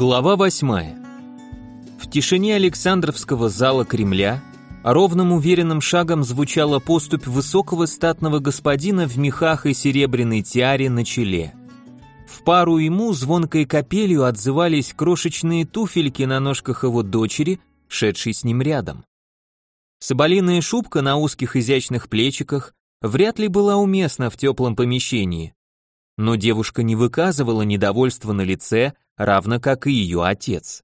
Глава 8. В тишине Александровского зала Кремля ровным уверенным шагом звучала поступь высокого статного господина в мехах и серебряной тиаре на челе. В пару ему звонкой капелью отзывались крошечные туфельки на ножках его дочери, шедшей с ним рядом. Соболиная шубка на узких изящных плечиках вряд ли была уместна в теплом помещении, но девушка не выказывала недовольства на лице, равно как и ее отец.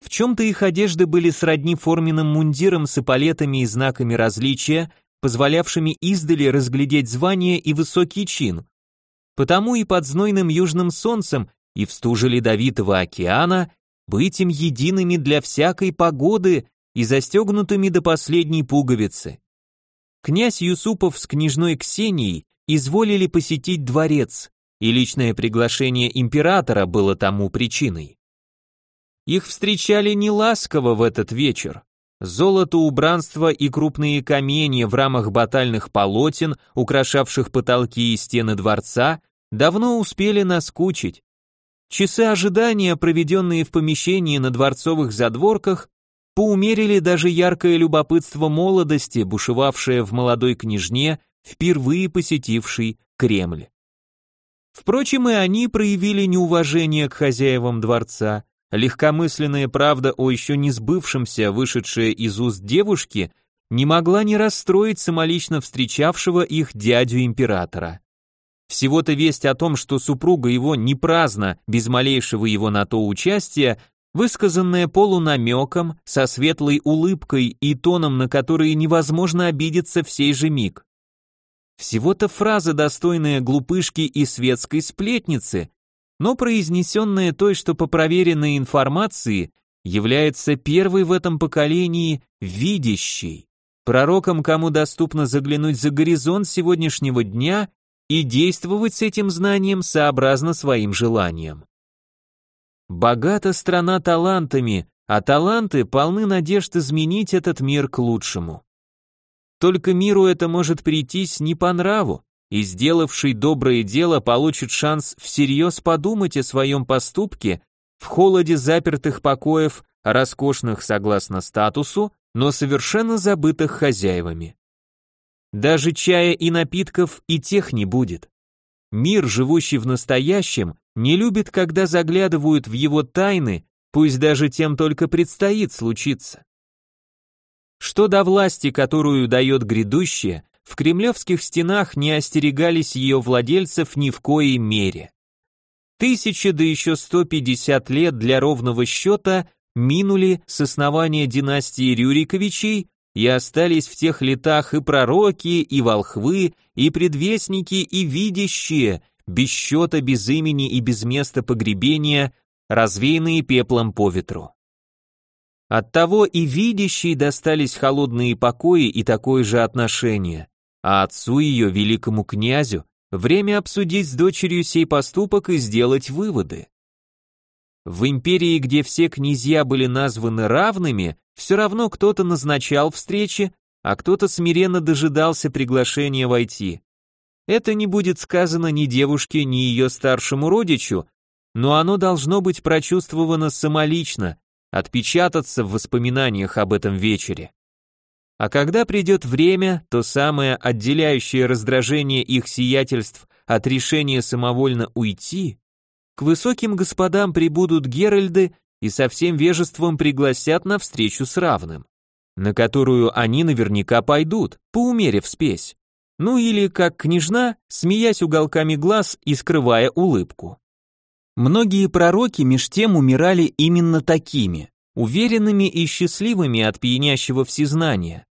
В чем-то их одежды были сродни форменным мундирам с эполетами и знаками различия, позволявшими издали разглядеть звание и высокий чин. Потому и под знойным южным солнцем, и в стуже ледовитого океана быть им едиными для всякой погоды и застегнутыми до последней пуговицы. Князь Юсупов с княжной Ксенией изволили посетить дворец, и личное приглашение императора было тому причиной. Их встречали не ласково в этот вечер. Золото, убранство и крупные камни в рамах батальных полотен, украшавших потолки и стены дворца, давно успели наскучить. Часы ожидания, проведенные в помещении на дворцовых задворках, поумерили даже яркое любопытство молодости, бушевавшее в молодой княжне, впервые посетившей Кремль. Впрочем, и они проявили неуважение к хозяевам дворца. Легкомысленная правда о еще не сбывшемся, вышедшая из уст девушки, не могла не расстроить самолично встречавшего их дядю императора. Всего-то весть о том, что супруга его не праздна, без малейшего его на то участия, высказанная полунамеком, со светлой улыбкой и тоном, на который невозможно обидеться в сей же миг. Всего-то фраза, достойная глупышки и светской сплетницы, но произнесенная той, что по проверенной информации является первой в этом поколении видящей, пророком, кому доступно заглянуть за горизонт сегодняшнего дня и действовать с этим знанием сообразно своим желаниям. Богата страна талантами, а таланты полны надежд изменить этот мир к лучшему. Только миру это может прийтись не по нраву, и сделавший доброе дело получит шанс всерьез подумать о своем поступке в холоде запертых покоев, роскошных согласно статусу, но совершенно забытых хозяевами. Даже чая и напитков и тех не будет. Мир, живущий в настоящем, не любит, когда заглядывают в его тайны, пусть даже тем только предстоит случиться. Что до власти, которую дает грядущее, в кремлевских стенах не остерегались ее владельцев ни в коей мере. Тысячи да еще 150 лет для ровного счета минули с основания династии Рюриковичей и остались в тех летах и пророки, и волхвы, и предвестники, и видящие, без счета, без имени и без места погребения, развеянные пеплом по ветру. Оттого и видящей достались холодные покои и такое же отношение, а отцу ее, великому князю, время обсудить с дочерью сей поступок и сделать выводы. В империи, где все князья были названы равными, все равно кто-то назначал встречи, а кто-то смиренно дожидался приглашения войти. Это не будет сказано ни девушке, ни ее старшему родичу, но оно должно быть прочувствовано самолично, отпечататься в воспоминаниях об этом вечере. А когда придет время, то самое отделяющее раздражение их сиятельств от решения самовольно уйти, к высоким господам прибудут Геральды и со всем вежеством пригласят на встречу с равным, на которую они наверняка пойдут, поумерив спесь. Ну или, как княжна, смеясь уголками глаз и скрывая улыбку. Многие пророки меж тем умирали именно такими, уверенными и счастливыми от пьянящего всезнания.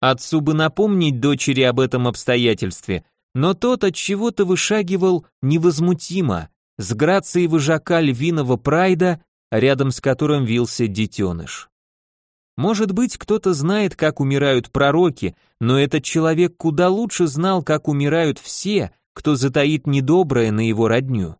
Отцу бы напомнить дочери об этом обстоятельстве, но тот от чего-то вышагивал невозмутимо, с грацией выжака львиного прайда, рядом с которым вился детеныш. Может быть, кто-то знает, как умирают пророки, но этот человек куда лучше знал, как умирают все, кто затаит недоброе на его родню.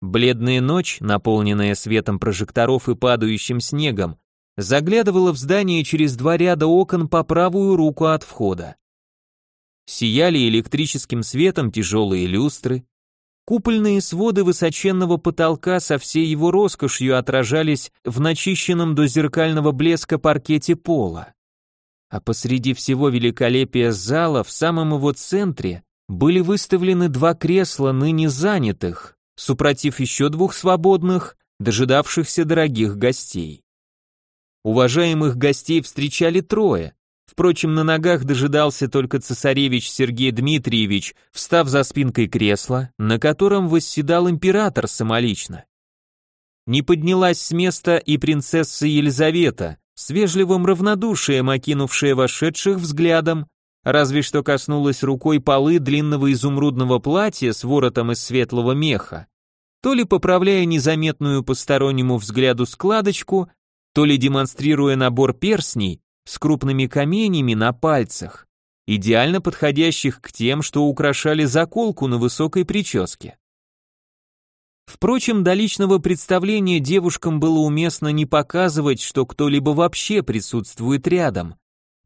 Бледная ночь, наполненная светом прожекторов и падающим снегом, заглядывала в здание через два ряда окон по правую руку от входа. Сияли электрическим светом тяжелые люстры, Купольные своды высоченного потолка со всей его роскошью отражались в начищенном до зеркального блеска паркете пола. А посреди всего великолепия зала, в самом его центре, были выставлены два кресла ныне занятых, супротив еще двух свободных, дожидавшихся дорогих гостей. Уважаемых гостей встречали трое, Впрочем, на ногах дожидался только цесаревич Сергей Дмитриевич, встав за спинкой кресла, на котором восседал император самолично. Не поднялась с места и принцесса Елизавета, с вежливым равнодушием окинувшая вошедших взглядом, разве что коснулась рукой полы длинного изумрудного платья с воротом из светлого меха, то ли поправляя незаметную постороннему взгляду складочку, то ли демонстрируя набор перстней, с крупными каменями на пальцах, идеально подходящих к тем, что украшали заколку на высокой прическе. Впрочем, до личного представления девушкам было уместно не показывать, что кто-либо вообще присутствует рядом.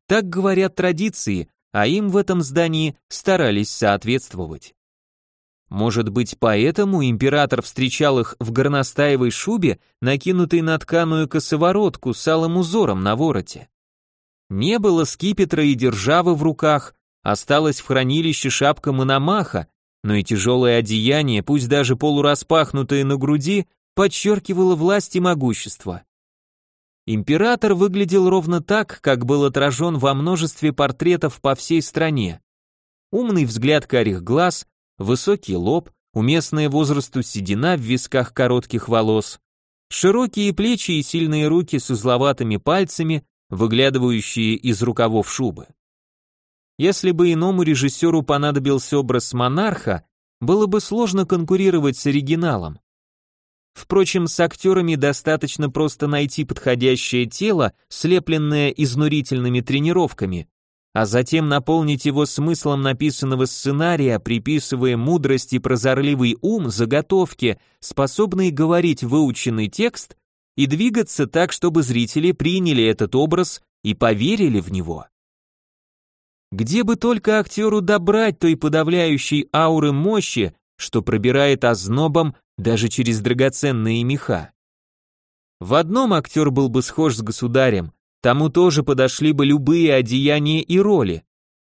Так говорят традиции, а им в этом здании старались соответствовать. Может быть, поэтому император встречал их в горностаевой шубе, накинутой на тканую косоворотку с алым узором на вороте. Не было скипетра и державы в руках, осталась в хранилище шапка Мономаха, но и тяжелое одеяние, пусть даже полураспахнутое на груди, подчеркивало власть и могущество. Император выглядел ровно так, как был отражен во множестве портретов по всей стране. Умный взгляд карих глаз, высокий лоб, уместная возрасту седина в висках коротких волос, широкие плечи и сильные руки с узловатыми пальцами, выглядывающие из рукавов шубы. Если бы иному режиссеру понадобился образ монарха, было бы сложно конкурировать с оригиналом. Впрочем, с актерами достаточно просто найти подходящее тело, слепленное изнурительными тренировками, а затем наполнить его смыслом написанного сценария, приписывая мудрость и прозорливый ум заготовки, способные говорить выученный текст и двигаться так, чтобы зрители приняли этот образ и поверили в него. Где бы только актеру добрать той подавляющей ауры мощи, что пробирает ознобом даже через драгоценные меха. В одном актер был бы схож с государем, тому тоже подошли бы любые одеяния и роли,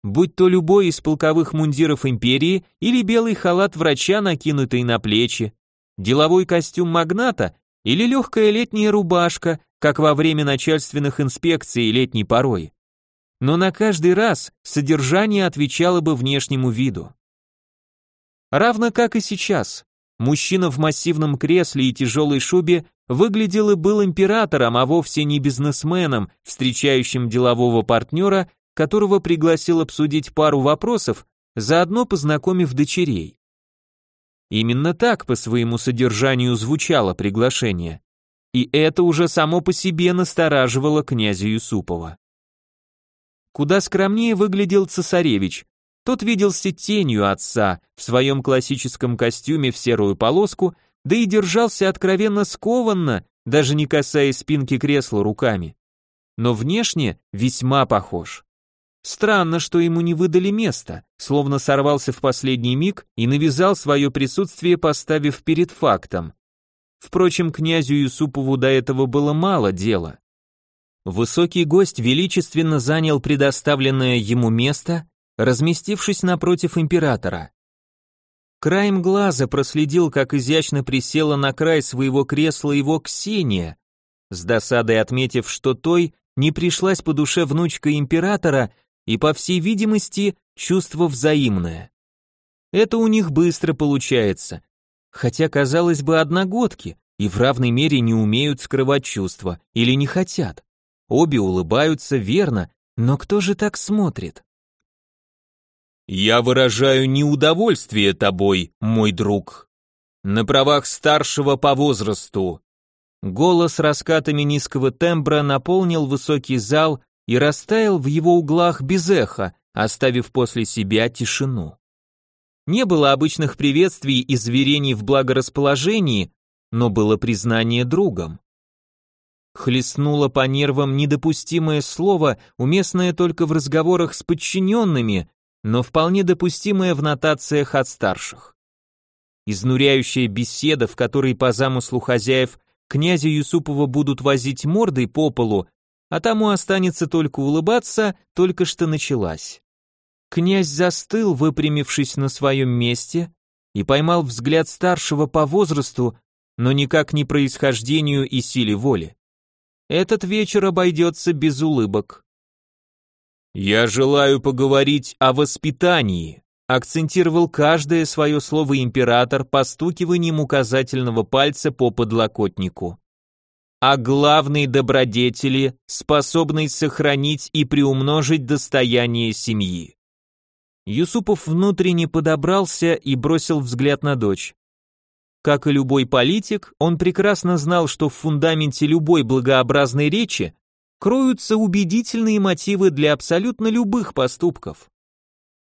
будь то любой из полковых мундиров империи или белый халат врача, накинутый на плечи, деловой костюм магната или легкая летняя рубашка, как во время начальственных инспекций летней порой. Но на каждый раз содержание отвечало бы внешнему виду. Равно как и сейчас. Мужчина в массивном кресле и тяжелой шубе выглядел и был императором, а вовсе не бизнесменом, встречающим делового партнера, которого пригласил обсудить пару вопросов, заодно познакомив дочерей. Именно так по своему содержанию звучало приглашение. И это уже само по себе настораживало князя Юсупова. Куда скромнее выглядел цесаревич. Тот виделся тенью отца в своем классическом костюме в серую полоску, да и держался откровенно скованно, даже не касаясь спинки кресла руками. Но внешне весьма похож. Странно, что ему не выдали место, словно сорвался в последний миг и навязал свое присутствие, поставив перед фактом. Впрочем, князю Юсупову до этого было мало дела. Высокий гость величественно занял предоставленное ему место, разместившись напротив императора. Краем глаза проследил, как изящно присела на край своего кресла его Ксения, с досадой отметив, что той не пришлась по душе внучка императора и, по всей видимости, чувство взаимное. Это у них быстро получается, хотя, казалось бы, одногодки и в равной мере не умеют скрывать чувства или не хотят. Обе улыбаются, верно, но кто же так смотрит? «Я выражаю неудовольствие тобой, мой друг. На правах старшего по возрасту». Голос раскатами низкого тембра наполнил высокий зал и растаял в его углах без эха, оставив после себя тишину. Не было обычных приветствий и зверений в благорасположении, но было признание другом. Хлестнуло по нервам недопустимое слово, уместное только в разговорах с подчиненными, но вполне допустимое в нотациях от старших. изнуряющая беседа, в которой по замыслу хозяев князя Юсупова будут возить мордой по полу, а тому останется только улыбаться, только что началась. Князь застыл, выпрямившись на своем месте, и поймал взгляд старшего по возрасту, но никак не происхождению и силе воли. Этот вечер обойдется без улыбок. «Я желаю поговорить о воспитании», акцентировал каждое свое слово император постукиванием указательного пальца по подлокотнику. О главной добродетели, способной сохранить и приумножить достояние семьи. Юсупов внутренне подобрался и бросил взгляд на дочь. Как и любой политик, он прекрасно знал, что в фундаменте любой благообразной речи кроются убедительные мотивы для абсолютно любых поступков.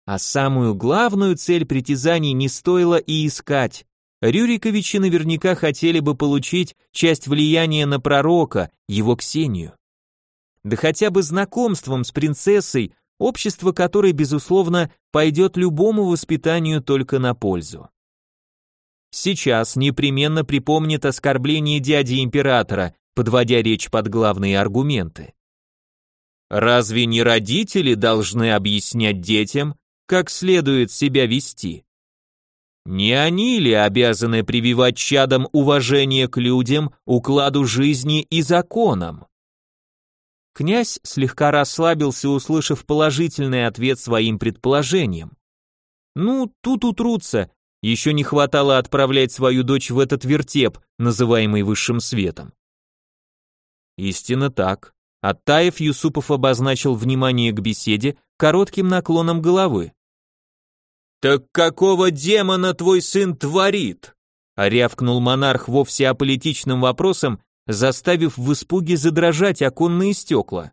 А самую главную цель притязаний не стоило и искать. Рюриковичи наверняка хотели бы получить часть влияния на пророка, его Ксению. Да хотя бы знакомством с принцессой, общество которой, безусловно, пойдет любому воспитанию только на пользу. Сейчас непременно припомнит оскорбление дяди императора, подводя речь под главные аргументы. Разве не родители должны объяснять детям, как следует себя вести. Не они ли обязаны прививать чадам уважение к людям, укладу жизни и законам? Князь слегка расслабился, услышав положительный ответ своим предположениям. Ну, тут утрутся, еще не хватало отправлять свою дочь в этот вертеп, называемый высшим светом. Истинно так. Оттаев Юсупов обозначил внимание к беседе коротким наклоном головы. «Так какого демона твой сын творит?» рявкнул монарх вовсе аполитичным вопросом, заставив в испуге задрожать оконные стекла.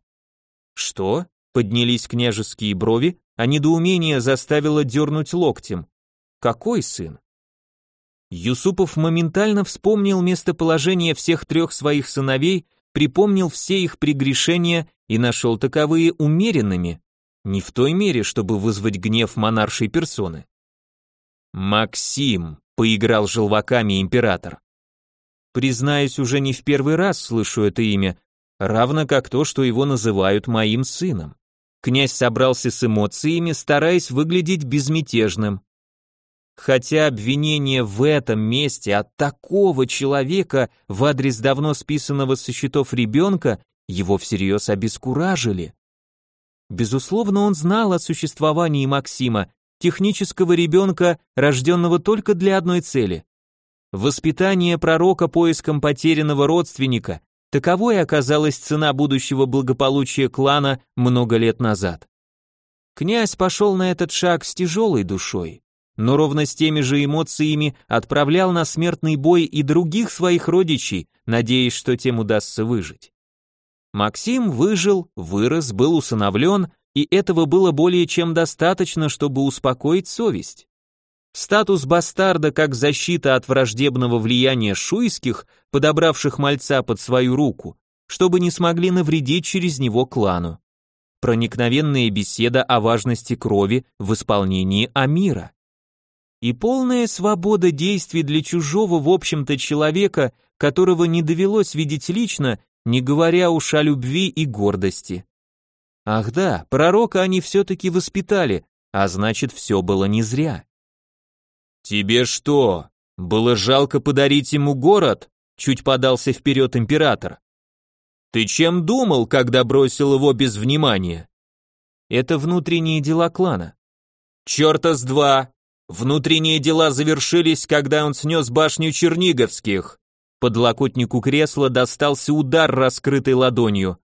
«Что?» — поднялись княжеские брови, а недоумение заставило дернуть локтем. «Какой сын?» Юсупов моментально вспомнил местоположение всех трех своих сыновей, припомнил все их прегрешения и нашел таковые умеренными, не в той мере, чтобы вызвать гнев монаршей персоны. «Максим», — поиграл желваками император. Признаюсь, уже не в первый раз слышу это имя, равно как то, что его называют моим сыном. Князь собрался с эмоциями, стараясь выглядеть безмятежным. Хотя обвинения в этом месте от такого человека в адрес давно списанного со счетов ребенка его всерьез обескуражили. Безусловно, он знал о существовании Максима, технического ребенка, рожденного только для одной цели. Воспитание пророка поиском потерянного родственника, таковой оказалась цена будущего благополучия клана много лет назад. Князь пошел на этот шаг с тяжелой душой, но ровно с теми же эмоциями отправлял на смертный бой и других своих родичей, надеясь, что тем удастся выжить. Максим выжил, вырос, был усыновлен, и этого было более чем достаточно, чтобы успокоить совесть. Статус бастарда как защита от враждебного влияния шуйских, подобравших мальца под свою руку, чтобы не смогли навредить через него клану. Проникновенная беседа о важности крови в исполнении Амира. И полная свобода действий для чужого, в общем-то, человека, которого не довелось видеть лично не говоря уж о любви и гордости. Ах да, пророка они все-таки воспитали, а значит, все было не зря. «Тебе что, было жалко подарить ему город?» Чуть подался вперед император. «Ты чем думал, когда бросил его без внимания?» «Это внутренние дела клана». «Черта с два! Внутренние дела завершились, когда он снес башню Черниговских. Подлокотнику кресла достался удар раскрытой ладонью.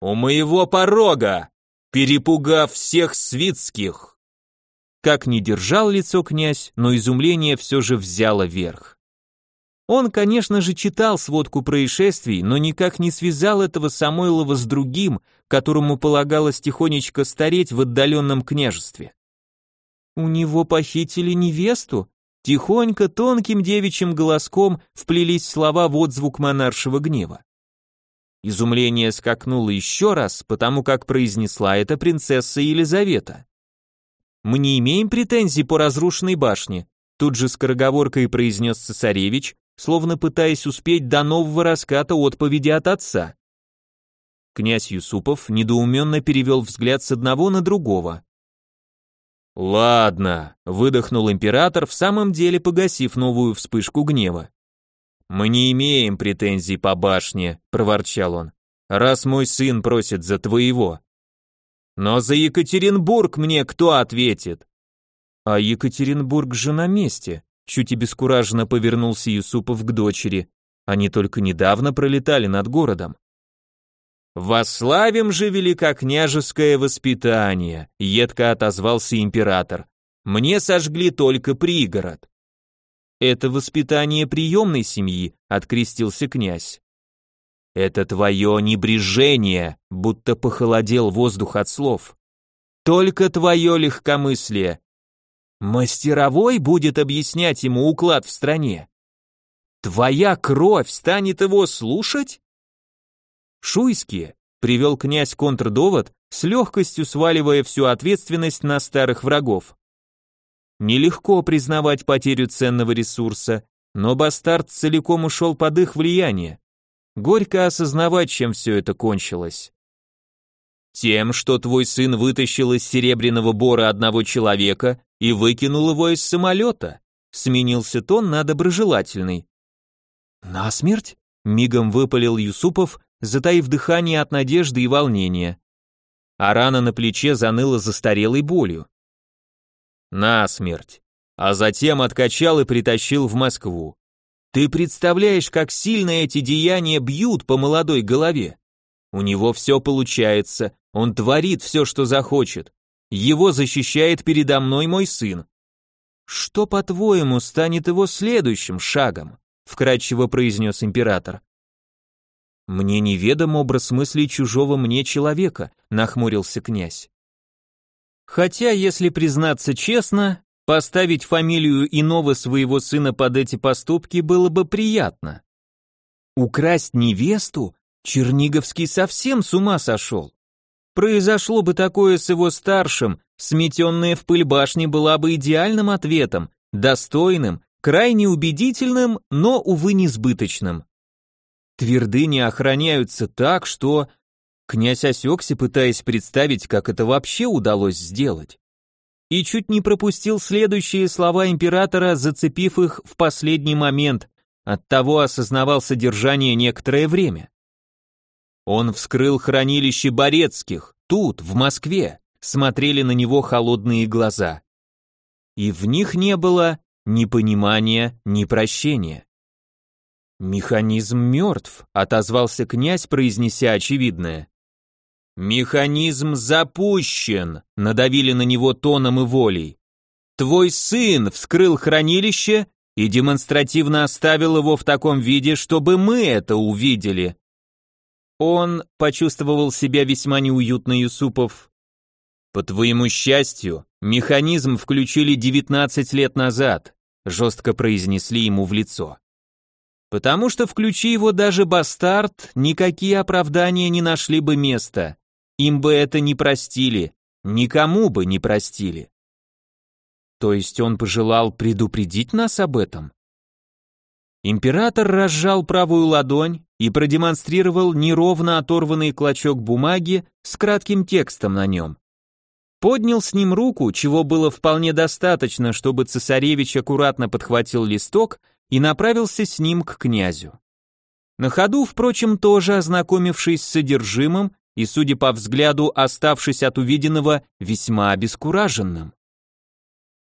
«У моего порога!» перепугав всех свитских. Как ни держал лицо князь, но изумление все же взяло верх. Он, конечно же, читал сводку происшествий, но никак не связал этого Самойлова с другим, которому полагалось тихонечко стареть в отдаленном княжестве. «У него похитили невесту?» Тихонько, тонким девичьим голоском вплелись слова в отзвук монаршего гнева. Изумление скакнуло еще раз, потому как произнесла это принцесса Елизавета. «Мы не имеем претензий по разрушенной башне. Тут же скороговоркой произнес цесаревич, словно пытаясь успеть до нового раската отповеди от отца. Князь Юсупов недоуменно перевел взгляд с одного на другого. «Ладно», — выдохнул император, в самом деле погасив новую вспышку гнева. «Мы не имеем претензий по башне», — проворчал он, «раз мой сын просит за твоего». «Но за Екатеринбург мне кто ответит?» «А Екатеринбург же на месте», — чуть обескураженно повернулся Юсупов к дочери. «Они только недавно пролетали над городом». «Восславим же великокняжеское воспитание», — едко отозвался император. «Мне сожгли только пригород». «Это воспитание приемной семьи», — открестился князь. «Это твое небрежение», — будто похолодел воздух от слов. «Только твое легкомыслие. Мастеровой будет объяснять ему уклад в стране. Твоя кровь станет его слушать?» Шуйские, привел князь контрдовод, с легкостью сваливая всю ответственность на старых врагов. Нелегко признавать потерю ценного ресурса, но бастард целиком ушел под их влияние. Горько осознавать, чем все это кончилось. Тем, что твой сын вытащил из серебряного бора одного человека и выкинул его из самолета, сменился тон на доброжелательный. «На смерть?» — мигом выпалил Юсупов, затаив дыхание от надежды и волнения. А рана на плече заныла застарелой болью. Насмерть. А затем откачал и притащил в Москву. Ты представляешь, как сильно эти деяния бьют по молодой голове? У него все получается, он творит все, что захочет. Его защищает передо мной мой сын. Что, по-твоему, станет его следующим шагом? Вкратчиво произнес император. Мне неведом образ мыслей чужого мне человека, нахмурился князь. Хотя, если признаться честно, поставить фамилию иного своего сына под эти поступки было бы приятно. Украсть невесту? Черниговский совсем с ума сошел. Произошло бы такое с его старшим, сметенная в пыль башни была бы идеальным ответом, достойным, крайне убедительным, но, увы, несбыточным. Твердыни охраняются так, что... Князь осекся, пытаясь представить, как это вообще удалось сделать. И чуть не пропустил следующие слова императора, зацепив их в последний момент, оттого осознавал содержание некоторое время. Он вскрыл хранилище Борецких, тут, в Москве, смотрели на него холодные глаза. И в них не было ни понимания, ни прощения. «Механизм мертв», — отозвался князь, произнеся очевидное. «Механизм запущен», — надавили на него тоном и волей. «Твой сын вскрыл хранилище и демонстративно оставил его в таком виде, чтобы мы это увидели». Он почувствовал себя весьма неуютно, Юсупов. «По твоему счастью, механизм включили 19 лет назад», жестко произнесли ему в лицо. Потому что включи его даже бастард, никакие оправдания не нашли бы места. Им бы это не простили, никому бы не простили. То есть он пожелал предупредить нас об этом? Император разжал правую ладонь и продемонстрировал неровно оторванный клочок бумаги с кратким текстом на нем. Поднял с ним руку, чего было вполне достаточно, чтобы цесаревич аккуратно подхватил листок и направился с ним к князю. На ходу, впрочем, тоже ознакомившись с содержимым и, судя по взгляду, оставшись от увиденного весьма обескураженным.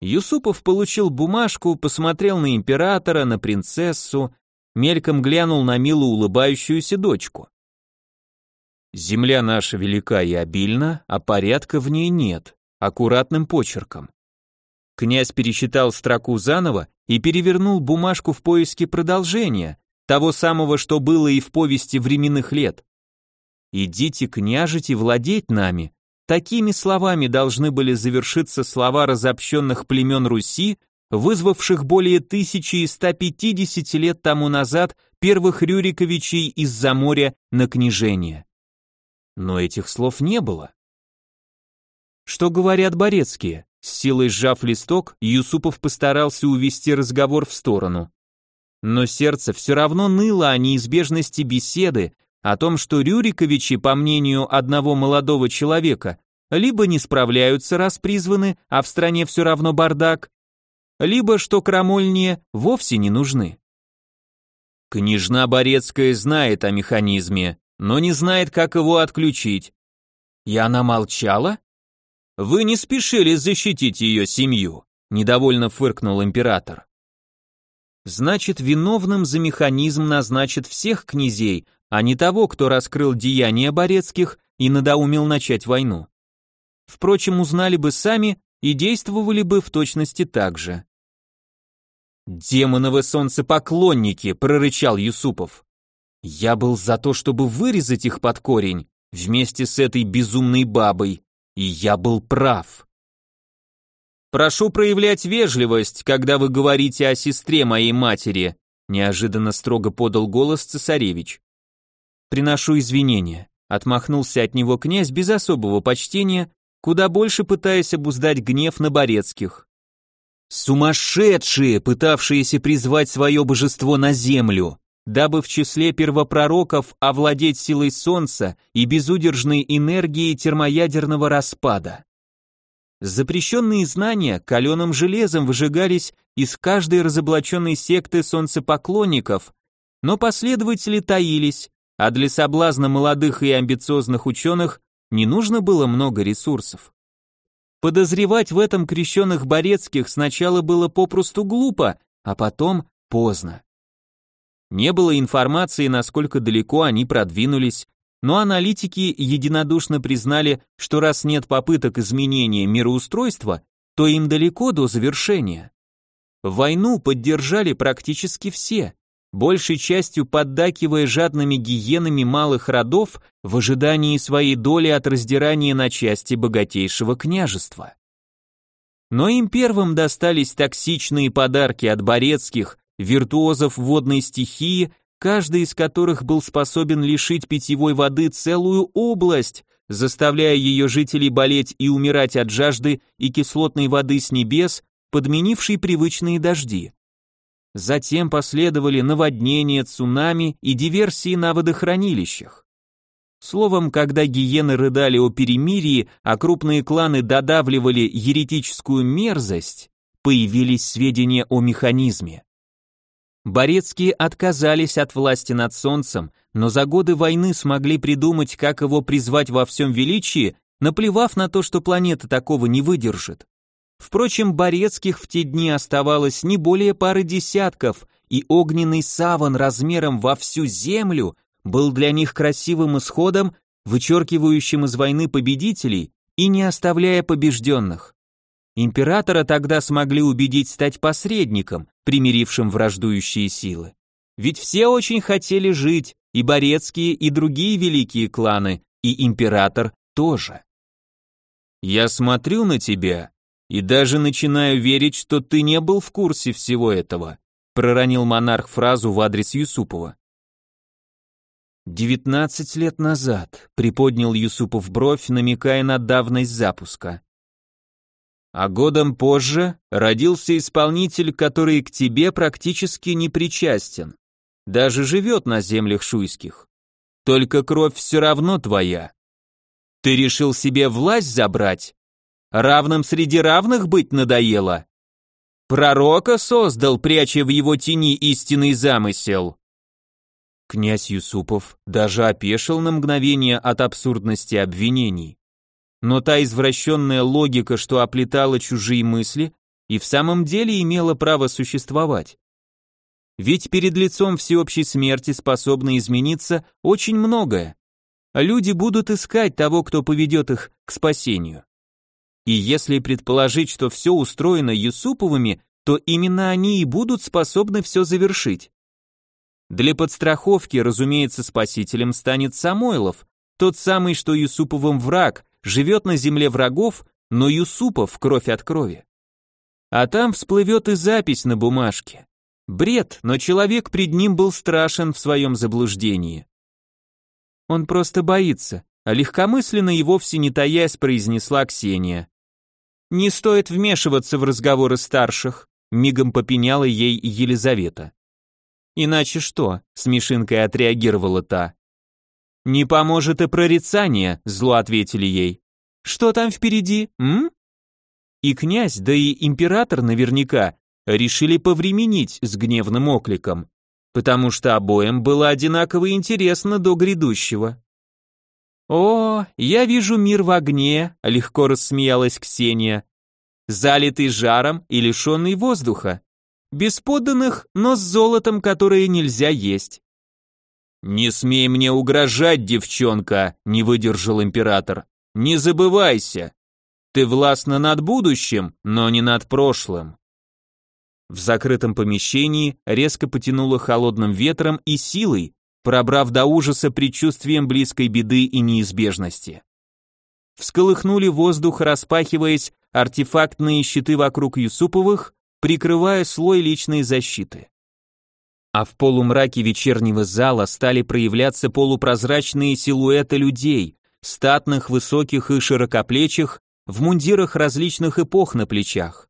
Юсупов получил бумажку, посмотрел на императора, на принцессу, мельком глянул на мило улыбающуюся дочку. «Земля наша велика и обильна, а порядка в ней нет», аккуратным почерком. Князь пересчитал строку заново и перевернул бумажку в поиске продолжения, того самого, что было и в повести временных лет. «Идите княжить и владеть нами», такими словами должны были завершиться слова разобщенных племен Руси, вызвавших более 1150 лет тому назад первых Рюриковичей из-за моря на княжение. Но этих слов не было. Что говорят борецкие? С силой сжав листок, Юсупов постарался увести разговор в сторону. Но сердце все равно ныло о неизбежности беседы, о том, что Рюриковичи, по мнению одного молодого человека, либо не справляются, раз призваны, а в стране все равно бардак, либо, что крамольнее, вовсе не нужны. Княжна Борецкая знает о механизме, но не знает, как его отключить. И она молчала? Вы не спешили защитить ее семью, недовольно фыркнул император. Значит, виновным за механизм назначат всех князей, а не того, кто раскрыл деяния Борецких и надоумил начать войну. Впрочем, узнали бы сами и действовали бы в точности так же. «Демоновы солнцепоклонники!» — прорычал Юсупов. «Я был за то, чтобы вырезать их под корень, вместе с этой безумной бабой, и я был прав». «Прошу проявлять вежливость, когда вы говорите о сестре моей матери», неожиданно строго подал голос цесаревич. «Приношу извинения», отмахнулся от него князь без особого почтения, куда больше пытаясь обуздать гнев на Борецких. Сумасшедшие, пытавшиеся призвать свое божество на землю, дабы в числе первопророков овладеть силой солнца и безудержной энергией термоядерного распада. Запрещенные знания каленым железом выжигались из каждой разоблаченной секты солнцепоклонников, но последователи таились, а для соблазна молодых и амбициозных ученых не нужно было много ресурсов. Подозревать в этом крещенных Борецких сначала было попросту глупо, а потом поздно. Не было информации, насколько далеко они продвинулись, но аналитики единодушно признали, что раз нет попыток изменения мироустройства, то им далеко до завершения. Войну поддержали практически все, большей частью поддакивая жадными гиенами малых родов в ожидании своей доли от раздирания на части богатейшего княжества. Но им первым достались токсичные подарки от Борецких, виртуозов водной стихии, каждый из которых был способен лишить питьевой воды целую область, заставляя ее жителей болеть и умирать от жажды и кислотной воды с небес, подменившей привычные дожди. Затем последовали наводнения, цунами и диверсии на водохранилищах. Словом, когда гиены рыдали о перемирии, а крупные кланы додавливали еретическую мерзость, появились сведения о механизме. Борецкие отказались от власти над солнцем, но за годы войны смогли придумать, как его призвать во всем величии, наплевав на то, что планета такого не выдержит. Впрочем, Борецких в те дни оставалось не более пары десятков, и огненный саван размером во всю землю был для них красивым исходом, вычеркивающим из войны победителей и не оставляя побежденных. Императора тогда смогли убедить стать посредником, примирившим враждующие силы. Ведь все очень хотели жить, и Борецкие, и другие великие кланы, и император тоже. «Я смотрю на тебя и даже начинаю верить, что ты не был в курсе всего этого», проронил монарх фразу в адрес Юсупова. «Девятнадцать лет назад», — приподнял Юсупов бровь, намекая на давность запуска. «А годом позже родился исполнитель, который к тебе практически не причастен, даже живет на землях шуйских. Только кровь все равно твоя. Ты решил себе власть забрать, Равным среди равных быть надоело. Пророка создал, пряча в его тени истинный замысел. Князь Юсупов даже опешил на мгновение от абсурдности обвинений. Но та извращенная логика, что оплетала чужие мысли, и в самом деле имела право существовать. Ведь перед лицом всеобщей смерти способно измениться очень многое. Люди будут искать того, кто поведет их к спасению. И если предположить, что все устроено Юсуповыми, то именно они и будут способны все завершить. Для подстраховки, разумеется, спасителем станет Самойлов, тот самый, что Юсуповым враг, живет на земле врагов, но Юсупов кровь от крови. А там всплывет и запись на бумажке. Бред, но человек пред ним был страшен в своем заблуждении. Он просто боится, а легкомысленно и вовсе не таясь произнесла Ксения. Не стоит вмешиваться в разговоры старших, мигом попеняла ей Елизавета. Иначе что? Смешинкой отреагировала та. Не поможет и прорицание, зло ответили ей. Что там впереди, м? И князь, да и император наверняка решили повременить с гневным окликом, потому что обоим было одинаково интересно до грядущего. «О, я вижу мир в огне», — легко рассмеялась Ксения, залитый жаром и лишенный воздуха, без подданных, но с золотом, которое нельзя есть. «Не смей мне угрожать, девчонка», — не выдержал император. «Не забывайся. Ты властна над будущим, но не над прошлым». В закрытом помещении резко потянуло холодным ветром и силой, пробрав до ужаса предчувствием близкой беды и неизбежности. Всколыхнули воздух, распахиваясь артефактные щиты вокруг Юсуповых, прикрывая слой личной защиты. А в полумраке вечернего зала стали проявляться полупрозрачные силуэты людей, статных, высоких и широкоплечих, в мундирах различных эпох на плечах.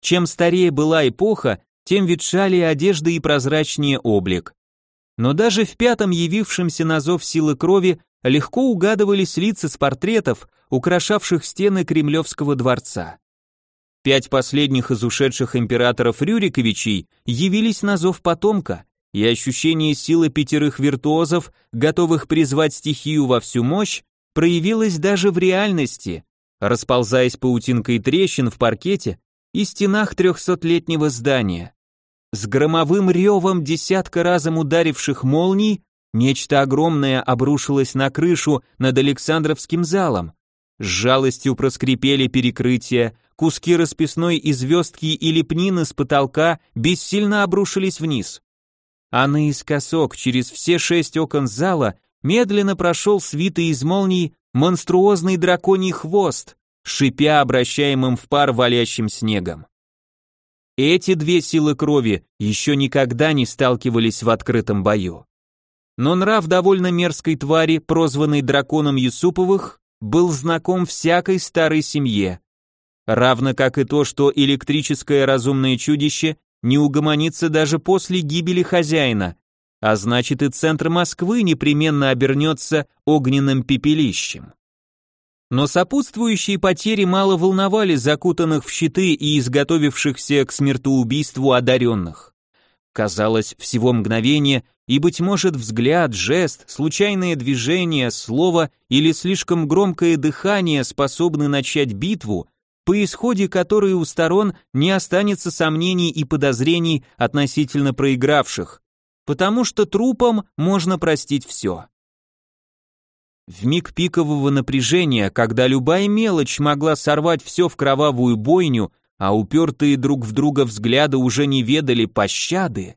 Чем старее была эпоха, тем ветшали одежды и прозрачнее облик. Но даже в пятом явившемся на зов силы крови легко угадывались лица с портретов, украшавших стены Кремлевского дворца. Пять последних из ушедших императоров Рюриковичей явились на зов потомка, и ощущение силы пятерых виртуозов, готовых призвать стихию во всю мощь, проявилось даже в реальности, расползаясь паутинкой трещин в паркете и стенах трехсотлетнего здания. С громовым ревом десятка разом ударивших молний нечто огромное обрушилось на крышу над Александровским залом. С жалостью проскрипели перекрытия, куски расписной и звездки и лепнины с потолка бессильно обрушились вниз. А наискосок через все шесть окон зала медленно прошел свитый из молний монструозный драконий хвост, шипя обращаемым в пар валящим снегом. Эти две силы крови еще никогда не сталкивались в открытом бою. Но нрав довольно мерзкой твари, прозванной драконом Юсуповых, был знаком всякой старой семье. Равно как и то, что электрическое разумное чудище не угомонится даже после гибели хозяина, а значит и центр Москвы непременно обернется огненным пепелищем. Но сопутствующие потери мало волновали закутанных в щиты и изготовившихся к смертоубийству одаренных. Казалось, всего мгновение, и, быть может, взгляд, жест, случайное движение, слово или слишком громкое дыхание способны начать битву, по исходе которой у сторон не останется сомнений и подозрений относительно проигравших, потому что трупам можно простить все. В миг пикового напряжения, когда любая мелочь могла сорвать все в кровавую бойню, а упертые друг в друга взгляды уже не ведали пощады,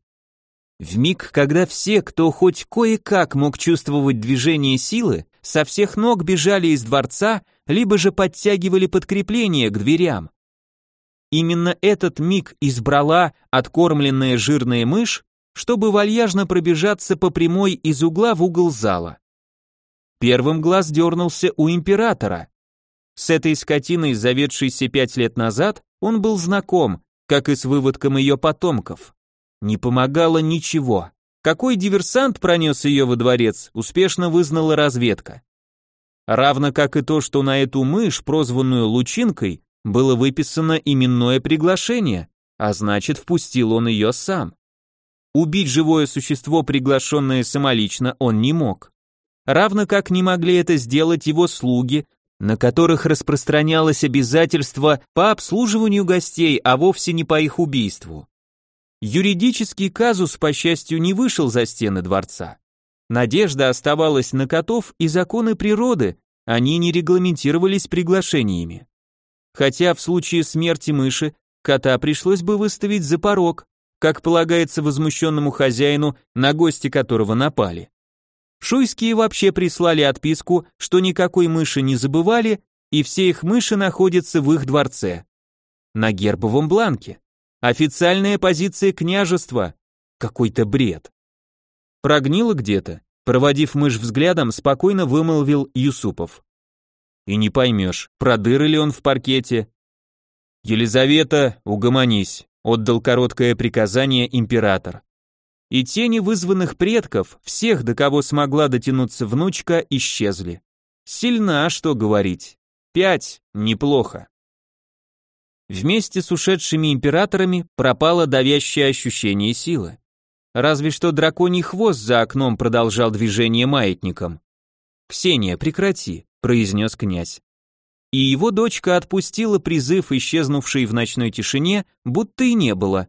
в миг, когда все, кто хоть кое-как мог чувствовать движение силы, со всех ног бежали из дворца, либо же подтягивали подкрепление к дверям. Именно этот миг избрала откормленная жирная мышь, чтобы вальяжно пробежаться по прямой из угла в угол зала. Первым глаз дернулся у императора. С этой скотиной, заведшейся пять лет назад, он был знаком, как и с выводком ее потомков. Не помогало ничего. Какой диверсант пронес ее во дворец, успешно вызнала разведка. Равно как и то, что на эту мышь, прозванную Лучинкой, было выписано именное приглашение, а значит, впустил он ее сам. Убить живое существо, приглашенное самолично, он не мог равно как не могли это сделать его слуги, на которых распространялось обязательство по обслуживанию гостей, а вовсе не по их убийству. Юридический казус, по счастью, не вышел за стены дворца. Надежда оставалась на котов и законы природы, они не регламентировались приглашениями. Хотя в случае смерти мыши кота пришлось бы выставить за порог, как полагается возмущенному хозяину, на гости которого напали. Шуйские вообще прислали отписку, что никакой мыши не забывали, и все их мыши находятся в их дворце. На гербовом бланке. Официальная позиция княжества. Какой-то бред. Прогнило где-то. Проводив мышь взглядом, спокойно вымолвил Юсупов. И не поймешь, продыры ли он в паркете, Елизавета, угомонись, отдал короткое приказание император. И тени вызванных предков, всех, до кого смогла дотянуться внучка, исчезли. Сильна, что говорить. Пять, неплохо. Вместе с ушедшими императорами пропало давящее ощущение силы. Разве что драконий хвост за окном продолжал движение маятником. «Ксения, прекрати», — произнес князь. И его дочка отпустила призыв, исчезнувший в ночной тишине, будто и не было.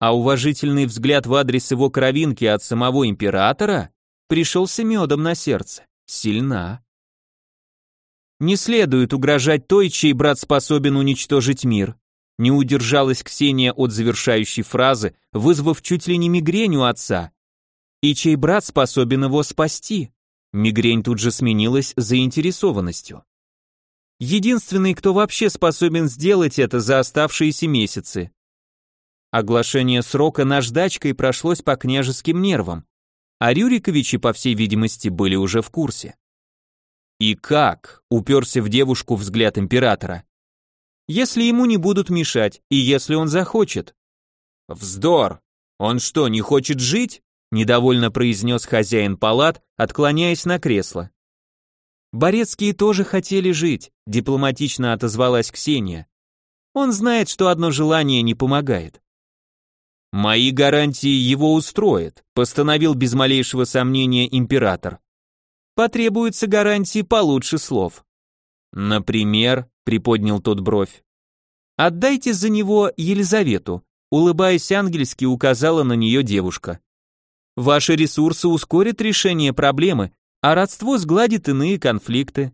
А уважительный взгляд в адрес его кровинки от самого императора пришелся медом на сердце. Сильна. Не следует угрожать той, чей брат способен уничтожить мир. Не удержалась Ксения от завершающей фразы, вызвав чуть ли не мигрень у отца. И чей брат способен его спасти. Мигрень тут же сменилась заинтересованностью. Единственный, кто вообще способен сделать это за оставшиеся месяцы. Оглашение срока наждачкой прошлось по княжеским нервам, а Рюриковичи, по всей видимости, были уже в курсе. И как? Уперся в девушку взгляд императора. Если ему не будут мешать, и если он захочет. Вздор! Он что, не хочет жить? Недовольно произнес хозяин палат, отклоняясь на кресло. Борецкие тоже хотели жить, дипломатично отозвалась Ксения. Он знает, что одно желание не помогает. Мои гарантии его устроят, постановил без малейшего сомнения император потребуются гарантии получше слов. Например, приподнял тот бровь. Отдайте за него Елизавету, улыбаясь ангельски, указала на нее девушка. Ваши ресурсы ускорят решение проблемы, а родство сгладит иные конфликты.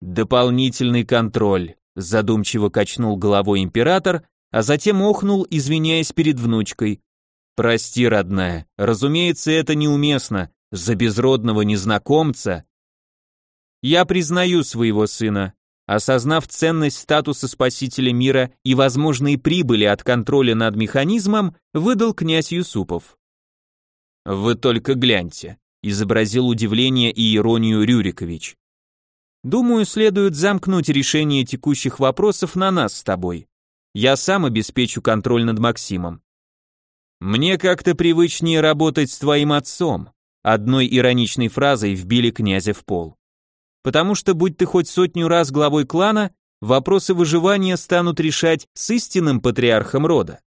Дополнительный контроль, задумчиво качнул головой император, а затем охнул, извиняясь перед внучкой. Прости, родная, разумеется, это неуместно за безродного незнакомца. Я признаю своего сына, осознав ценность статуса спасителя мира и возможные прибыли от контроля над механизмом, выдал князь Юсупов. Вы только гляньте, изобразил удивление и иронию Рюрикович. Думаю, следует замкнуть решение текущих вопросов на нас с тобой. Я сам обеспечу контроль над Максимом. Мне как-то привычнее работать с твоим отцом, Одной ироничной фразой вбили князя в пол. Потому что, будь ты хоть сотню раз главой клана, вопросы выживания станут решать с истинным патриархом рода.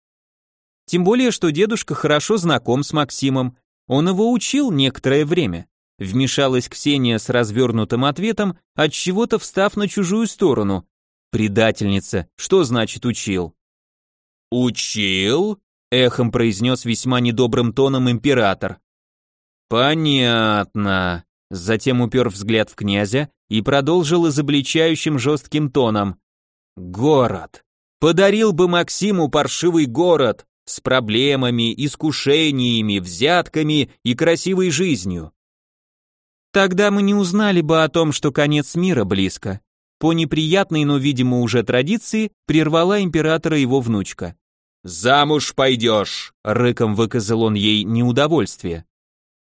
Тем более, что дедушка хорошо знаком с Максимом, он его учил некоторое время. Вмешалась Ксения с развернутым ответом, от чего-то встав на чужую сторону. Предательница, что значит учил? Учил? Эхом произнес весьма недобрым тоном император. Понятно. Затем упер взгляд в князя и продолжил изобличающим жестким тоном. Город. Подарил бы Максиму паршивый город с проблемами, искушениями, взятками и красивой жизнью. Тогда мы не узнали бы о том, что конец мира близко. По неприятной, но, видимо, уже традиции, прервала императора его внучка. «Замуж пойдешь!» — рыком выказал он ей неудовольствие.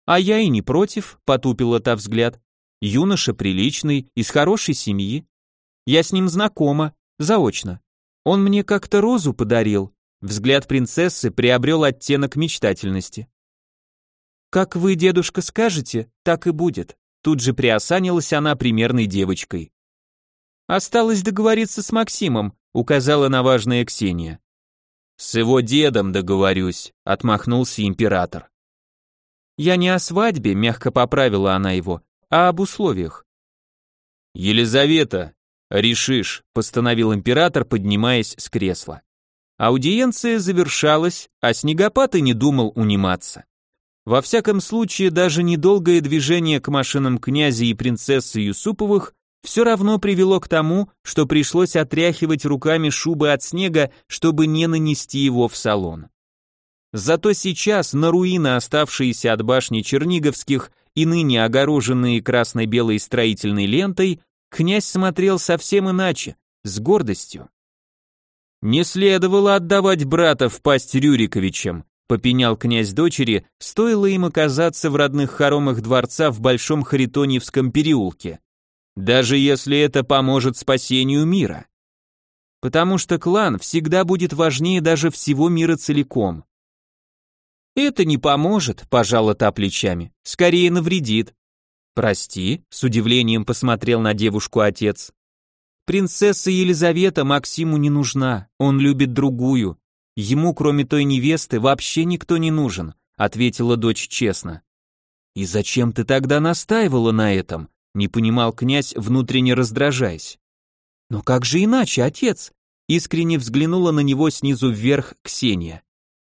А я и не против, потупила та взгляд. Юноша приличный, из хорошей семьи. Я с ним знакома, заочно. Он мне как-то розу подарил. Взгляд принцессы приобрел оттенок мечтательности. Как вы, дедушка, скажете, так и будет. Тут же приосанилась она примерной девочкой. Осталось договориться с Максимом, указала на важное Ксения. С его дедом договорюсь, отмахнулся император. Я не о свадьбе, мягко поправила она его, а об условиях. Елизавета, решишь, постановил император, поднимаясь с кресла. Аудиенция завершалась, а снегопад и не думал униматься. Во всяком случае, даже недолгое движение к машинам князя и принцессы Юсуповых все равно привело к тому, что пришлось отряхивать руками шубы от снега, чтобы не нанести его в салон. Зато сейчас на руины, оставшиеся от башни Черниговских и ныне огороженные красно-белой строительной лентой, князь смотрел совсем иначе, с гордостью. «Не следовало отдавать брата в пасть Рюриковичам», попенял князь дочери, стоило им оказаться в родных хоромах дворца в Большом Харитоньевском переулке. «Даже если это поможет спасению мира». потому что клан всегда будет важнее даже всего мира целиком. Это не поможет, пожала та плечами, скорее навредит. Прости, с удивлением посмотрел на девушку отец. Принцесса Елизавета Максиму не нужна, он любит другую. Ему, кроме той невесты, вообще никто не нужен, ответила дочь честно. И зачем ты тогда настаивала на этом? Не понимал князь, внутренне раздражаясь. Но как же иначе, отец? Искренне взглянула на него снизу вверх Ксения.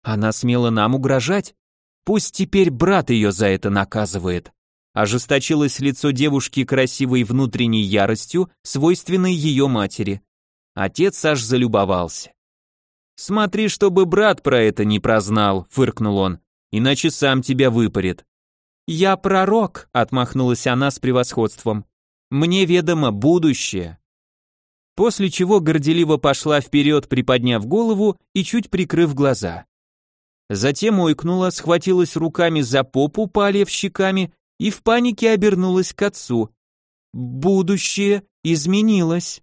Она смела нам угрожать? Пусть теперь брат ее за это наказывает. Ожесточилось лицо девушки красивой внутренней яростью, свойственной ее матери. Отец аж залюбовался. «Смотри, чтобы брат про это не прознал», — фыркнул он, «иначе сам тебя выпарит». «Я пророк», — отмахнулась она с превосходством. «Мне ведомо будущее». После чего горделиво пошла вперед, приподняв голову и чуть прикрыв глаза. Затем ойкнула, схватилась руками за попу, палев щеками, и в панике обернулась к отцу. «Будущее изменилось».